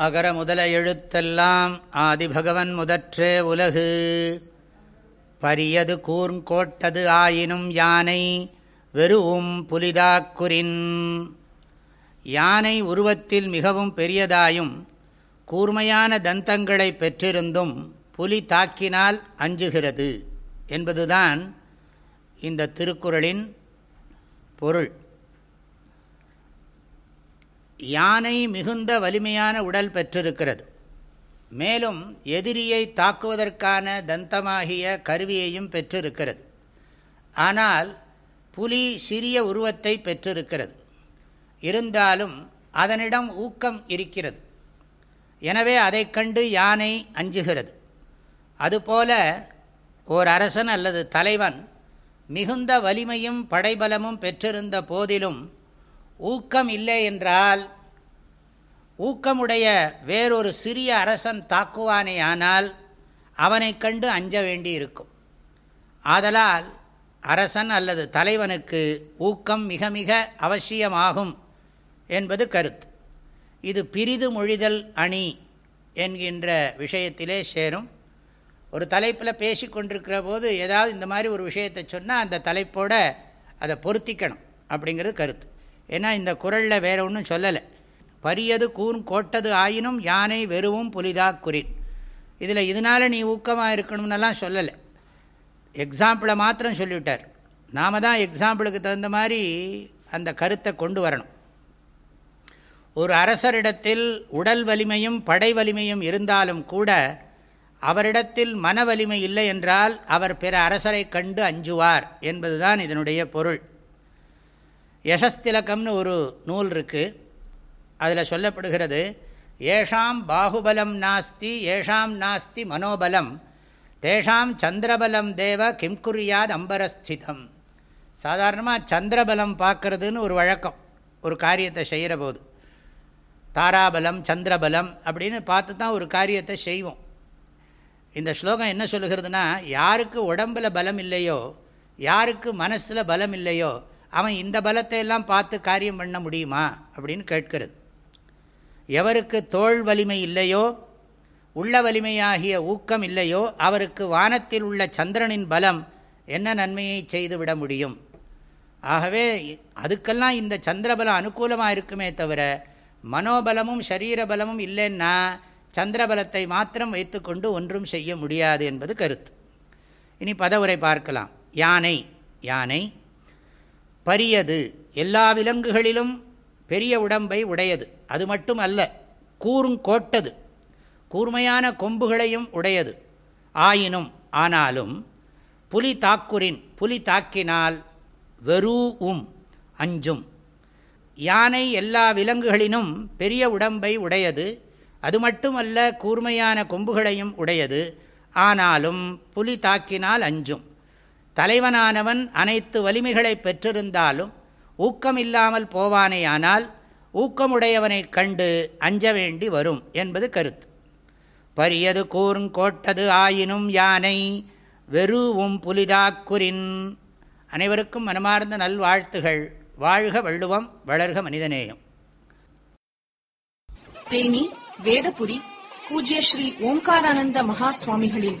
அகர முதல எழுத்தெல்லாம் ஆதிபகவன் முதற்றே உலகு. பரியது கூர்ங்கோட்டது ஆயினும் யானை வெறுவும் புலிதாக்குரின். யானை உருவத்தில் மிகவும் பெரியதாயும் கூர்மையான தந்தங்களை பெற்றிருந்தும் புலி தாக்கினால் அஞ்சுகிறது என்பதுதான் இந்த திருக்குறளின் பொருள். யானை மிகுந்த வலிமையான உடல் பெற்றிருக்கிறது. மேலும் எதிரியை தாக்குவதற்கான தந்தமாகிய கருவியையும் பெற்றிருக்கிறது. ஆனால் புலி சிறிய உருவத்தை பெற்றிருக்கிறது. இருந்தாலும் அதனிடம் ஊக்கம் இருக்கிறது. எனவே அதை கண்டு யானை அஞ்சுகிறது. அதுபோல ஓர் அரசன் அல்லது தலைவன் மிகுந்த வலிமையும் படைபலமும் பெற்றிருந்த போதிலும் ஊக்கம் இல்லை என்றால் ஊக்கமுடைய வேறொரு சிறிய அரசன் தாக்குவானே ஆனால் அவனை கண்டு அஞ்ச வேண்டி இருக்கும் ஆதலால் அரசன் அல்லது தலைவனுக்கு ஊக்கம் மிக மிக அவசியமாகும் என்பது கருத்து. இது பிரிது மொழிதல் அணி என்கின்ற விஷயத்திலே சேரும். ஒரு தலைப்பில் பேசி கொண்டிருக்கிற போது ஏதாவது இந்த மாதிரி ஒரு விஷயத்தை சொன்னால் அந்த தலைப்போட அதை பொருத்திக்கணும் அப்படிங்கிறது கருத்து. ஏன்னா இந்த குரலில் வேறு ஒன்றும் சொல்லலை. பரியது கூன் கோட்டது ஆயினும் யானை வெறுவும் புலிதா குறின் இதில் இதனால் நீ ஊக்கமாக இருக்கணும்னெல்லாம் சொல்லலை. எக்ஸாம்பிளை மாத்திரம் சொல்லிவிட்டார். நாம் தான் எக்ஸாம்பிளுக்கு தகுந்த மாதிரி அந்த கருத்தை கொண்டு வரணும். ஒரு அரசரிடத்தில் உடல் வலிமையும் படை வலிமையும் இருந்தாலும் கூட அவரிடத்தில் மன வலிமை இல்லை என்றால் அவர் பிற அரசரை கண்டு அஞ்சுவார் என்பதுதான் இதனுடைய பொருள். யசஸ்திலக்கம்னு ஒரு நூல் இருக்குது அதில் சொல்லப்படுகிறது ஏஷாம் பாகுபலம் நாஸ்தி ஏஷாம் நாஸ்தி மனோபலம் தேஷாம் சந்திரபலம் தேவ கிம்குரியாத் அம்பரஸ்திதம். சாதாரணமாக சந்திரபலம் பார்க்குறதுன்னு ஒரு வழக்கம் ஒரு காரியத்தை செய்கிற போது. தாராபலம் சந்திரபலம் அப்படின்னு பார்த்து தான் ஒரு காரியத்தை செய்வோம். இந்த ஸ்லோகம் என்ன சொல்லுகிறதுனா யாருக்கு உடம்பில் பலம் இல்லையோ யாருக்கு மனசில் பலம் இல்லையோ அவன் இந்த பலத்தை எல்லாம் பார்த்து காரியம் பண்ண முடியுமா? அப்படின்னு கேட்கிறது. எவருக்கு தோல் வலிமை இல்லையோ உள்ள வலிமையாகிய ஊக்கம் இல்லையோ அவருக்கு வானத்தில் உள்ள சந்திரனின் பலம் என்ன நன்மையை செய்துவிட முடியும்? ஆகவே அதுக்கெல்லாம் இந்த சந்திரபலம் அனுகூலமாக இருக்குமே தவிர மனோபலமும் சரீர பலமும் இல்லைன்னா சந்திரபலத்தை மாத்திரம் வைத்துக்கொண்டு ஒன்றும் செய்ய முடியாது என்பது கருத்து. இனி பதவுரை பார்க்கலாம். யானை யானை பரியது. எல்லா விலங்குகளிலும் பெரிய உடம்பை உடையது. அது மட்டும் அல்ல கூறுங்கோட்டது கூர்மையான கொம்புகளையும் உடையது. ஆயினும் ஆனாலும் புலி தாக்குரின் புலி தாக்கினால் வெறூவும் அஞ்சும். யானை எல்லா விலங்குகளினும் பெரிய உடம்பை உடையது. அது மட்டுமல்ல கூர்மையான கொம்புகளையும் உடையது. ஆனாலும் புலி தாக்கினால் அஞ்சும். தலைவனானவன் அனைத்து வலிமைகளை பெற்றிருந்தாலும் ஊக்கமில்லாமல் போவானேயானால் ஊக்கமுடையவனைக் கண்டு அஞ்ச வேண்டி வரும் என்பது கருத்து. பரியது கூர்ங்கோட்டது ஆயினும் யானை வெறுவும் புலிதாக்குரின். அனைவருக்கும் மனமார்ந்த நல்வாழ்த்துகள். வாழ்க வள்ளுவம் வளர்க மனிதநேயம். தேனி வேதபுரி பூஜ்ய ஸ்ரீ ஓம்காரானந்த மகா சுவாமிகளின்